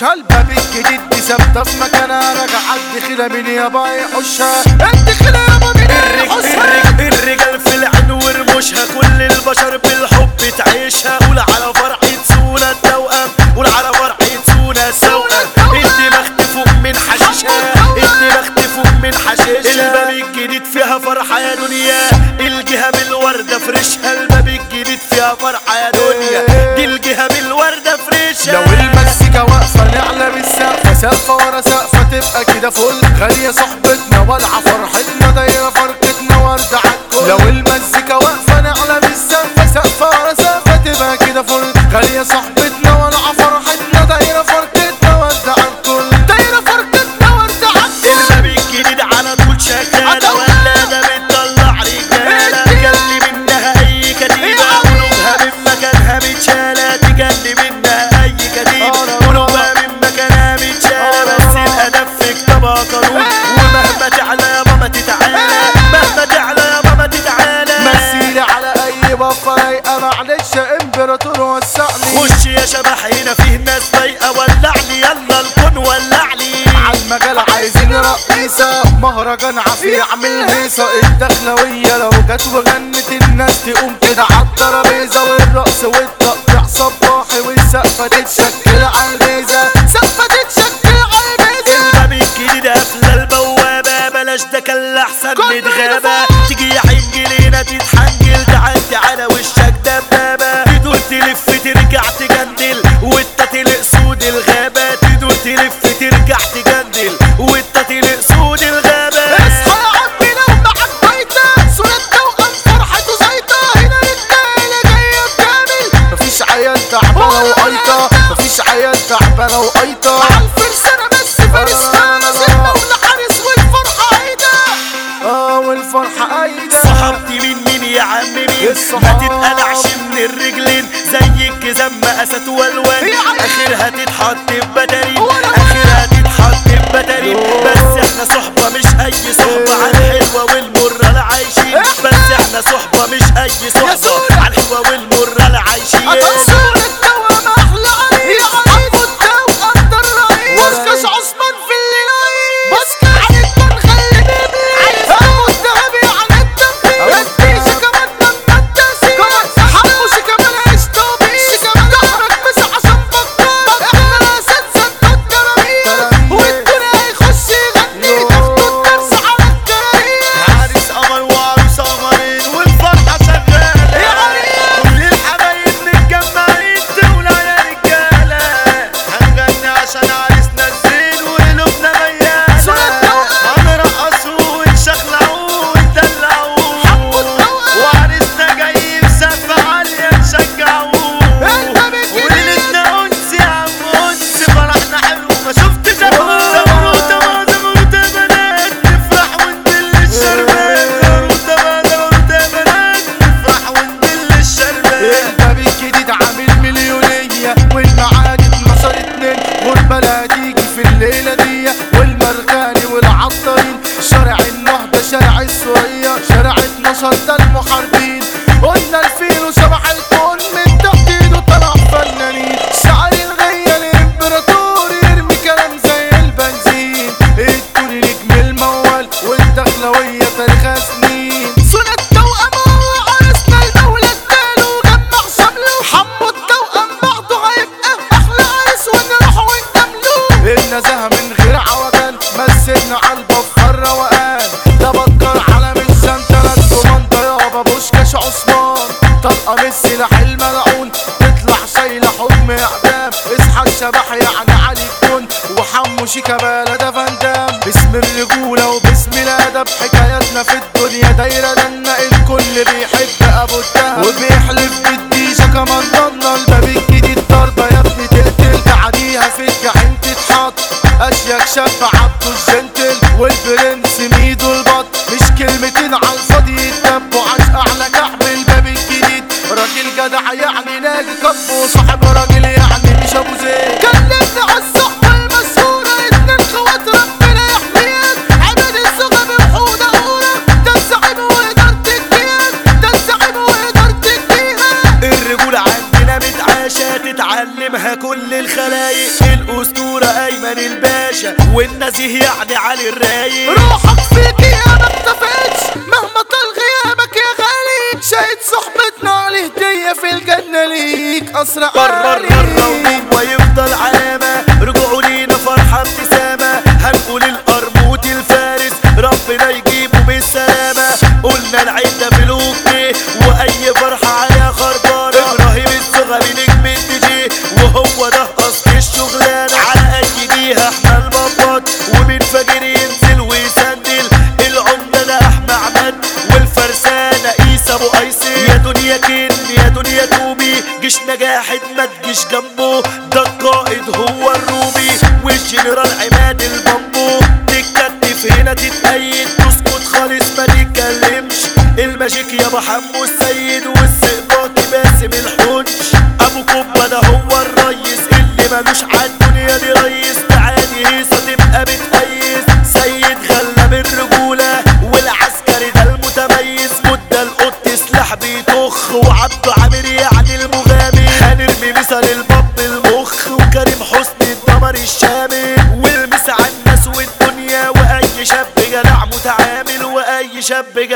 حشها الباب الجديد بسبب اسمك أنا راجع عد خلا من يابا يحوشها قد خلا يابا من يحوشها الرجال في العين ورموشها كل البشر بالحب تعيشها. قول على فرحة سونا التوأم قول على فرحة سونا السوأم الدماغ تفوق من حشيشها الدماغ تفوق من حشيشها الباب الجديد فيها فرحة يا دنيا. الجهة بالوردة فرشها الباب الجديد فيها فرحة يا دنيا. دي الجهة بالوردة فرشها سقفة ورا سقفة تبقى كده فل. غالية صحبتنا والعفر مهرجان عافية عامل هيصة الدخلوية لو جت وغنت الناس تقوم كده عالترابيزة والرقص والتقطيع. صباحي والسقفة تتشكل عالبيزة سقفة تتشكل عالبيزة الباب الجديد قافلة البوابة. بلاش ده كان أحسن من غابة تتولون آخرها تتحط بطل قميص لحلم ملعون تطلع شايلة حكم إعدام. اصحى الشبح يعني علي الكون. وحمو شيكا بلد فندام باسم الرجولة وباسم الأدب. حكاياتنا في الدنيا دايرة لنا الكل بيحب أبو الدهب. وبيحلف بالديشة كمان ضلنا. الباب الجديد ضربة يا ابني تقتل. بعديها في الجحيم تتحط. اشيك شاب زمن الباشا والنزيه يعني علي الرايق. روحك فيكي ما اتفقتش مهما طال غيابك يا غالي. شايد صحبتنا على هدية في الجنة ليك. أسرع مفيش نجاح ما تجيش جنبه. ده القائد هو الرومي. والجنرال عماد البامبو. تتكتف هنا تتأيد. تسكت خالص ما تتكلمش. ال magic يابا حمو السيد হিসাব বেগে